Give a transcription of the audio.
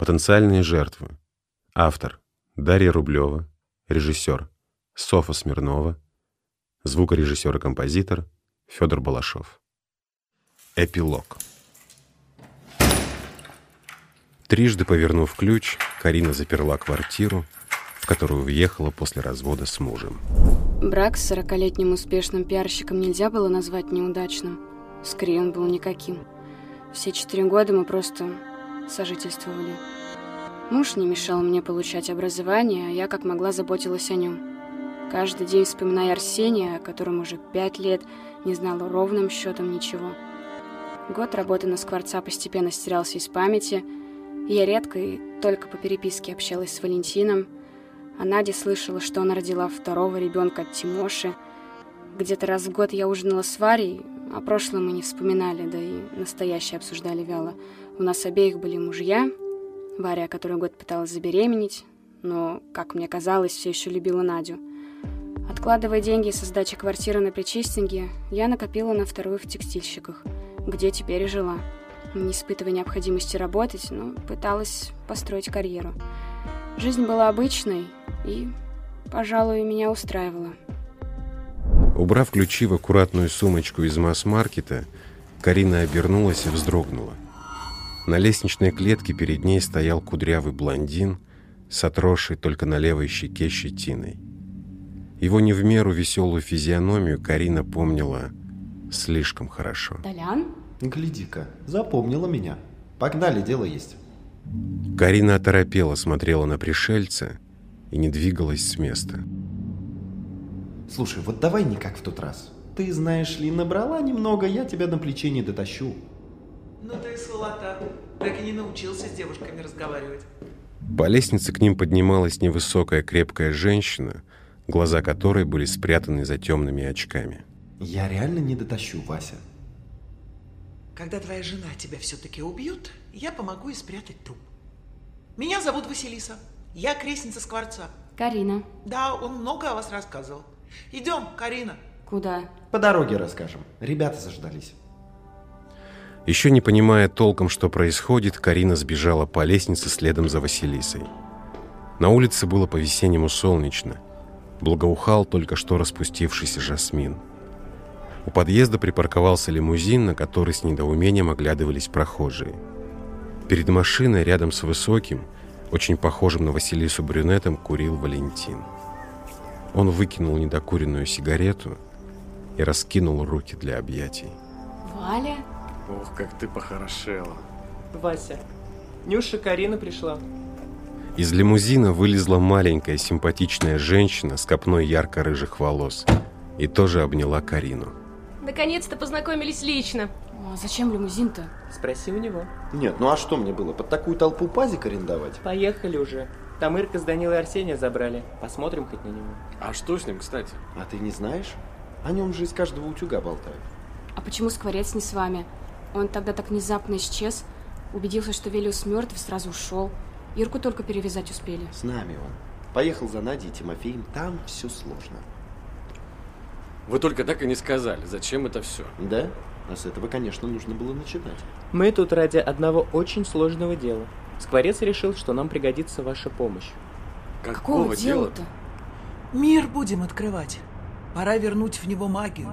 Потенциальные жертвы. Автор Дарья Рублева. Режиссер Софа Смирнова. Звукорежиссер и композитор Федор Балашов. Эпилог. Трижды повернув ключ, Карина заперла квартиру, в которую въехала после развода с мужем. Брак с 40-летним успешным пиарщиком нельзя было назвать неудачным. Скорее, он был никаким. Все четыре года мы просто сожительствовали. Муж не мешал мне получать образование, а я как могла заботилась о нем. Каждый день вспоминая Арсения, о котором уже пять лет не знала ровным счетом ничего. Год работы на скворца постепенно стирался из памяти, я редко и только по переписке общалась с Валентином, а Надя слышала, что она родила второго ребенка от Тимоши. Где-то раз в год я ужинала с Варей, о прошлом мы не вспоминали, да и настоящее обсуждали вяло. У нас обеих были мужья. Варя, который год пыталась забеременеть, но, как мне казалось, все еще любила Надю. Откладывая деньги со сдачи квартиры на Причистинге, я накопила на вторую в текстильщиках, где теперь и жила. Не испытывая необходимости работать, но пыталась построить карьеру. Жизнь была обычной и, пожалуй, меня устраивала. Убрав ключи в аккуратную сумочку из масс-маркета, Карина обернулась и вздрогнула. На лестничной клетке перед ней стоял кудрявый блондин с отросшей только на левой щеке щетиной. Его не в меру веселую физиономию Карина помнила слишком хорошо. Толян? Гляди-ка, запомнила меня. Погнали, дело есть. Карина оторопела, смотрела на пришельца и не двигалась с места. Слушай, вот давай не как в тот раз. Ты, знаешь ли, набрала немного, я тебя на плече не дотащу. Ну ты сволота. Так и не научился с девушками разговаривать. По лестнице к ним поднималась невысокая крепкая женщина, глаза которой были спрятаны за темными очками. Я реально не дотащу, Вася. Когда твоя жена тебя все-таки убьет, я помогу ей спрятать труп. Меня зовут Василиса. Я крестница Скворца. Карина. Да, он много о вас рассказывал. Идем, Карина. Куда? По дороге расскажем. Ребята заждались. Еще не понимая толком, что происходит, Карина сбежала по лестнице следом за Василисой. На улице было по-весеннему солнечно. Благоухал только что распустившийся жасмин. У подъезда припарковался лимузин, на который с недоумением оглядывались прохожие. Перед машиной, рядом с высоким, очень похожим на Василису брюнетом, курил Валентин. Он выкинул недокуренную сигарету и раскинул руки для объятий. Валя? Ох, как ты похорошела. Вася, Нюша Карина пришла. Из лимузина вылезла маленькая симпатичная женщина с копной ярко-рыжих волос и тоже обняла Карину. Наконец-то познакомились лично. А зачем лимузин-то? Спроси у него. Нет, ну а что мне было, под такую толпу пазик арендовать? Поехали уже. Там Ирка с Данилой Арсения забрали. Посмотрим хоть на него. А что с ним, кстати? А ты не знаешь? О нем же из каждого утюга болтают. А почему Скворец не с вами? Он тогда так внезапно исчез, убедился, что Велиус мертв, сразу ушел. Ирку только перевязать успели. С нами он. Поехал за Надей и Тимофеем, там все сложно. Вы только так и не сказали, зачем это все. Да? А с этого, конечно, нужно было начинать. Мы тут ради одного очень сложного дела. Скворец решил, что нам пригодится ваша помощь. Какого дела-то? Мир будем открывать. Пора вернуть в него магию.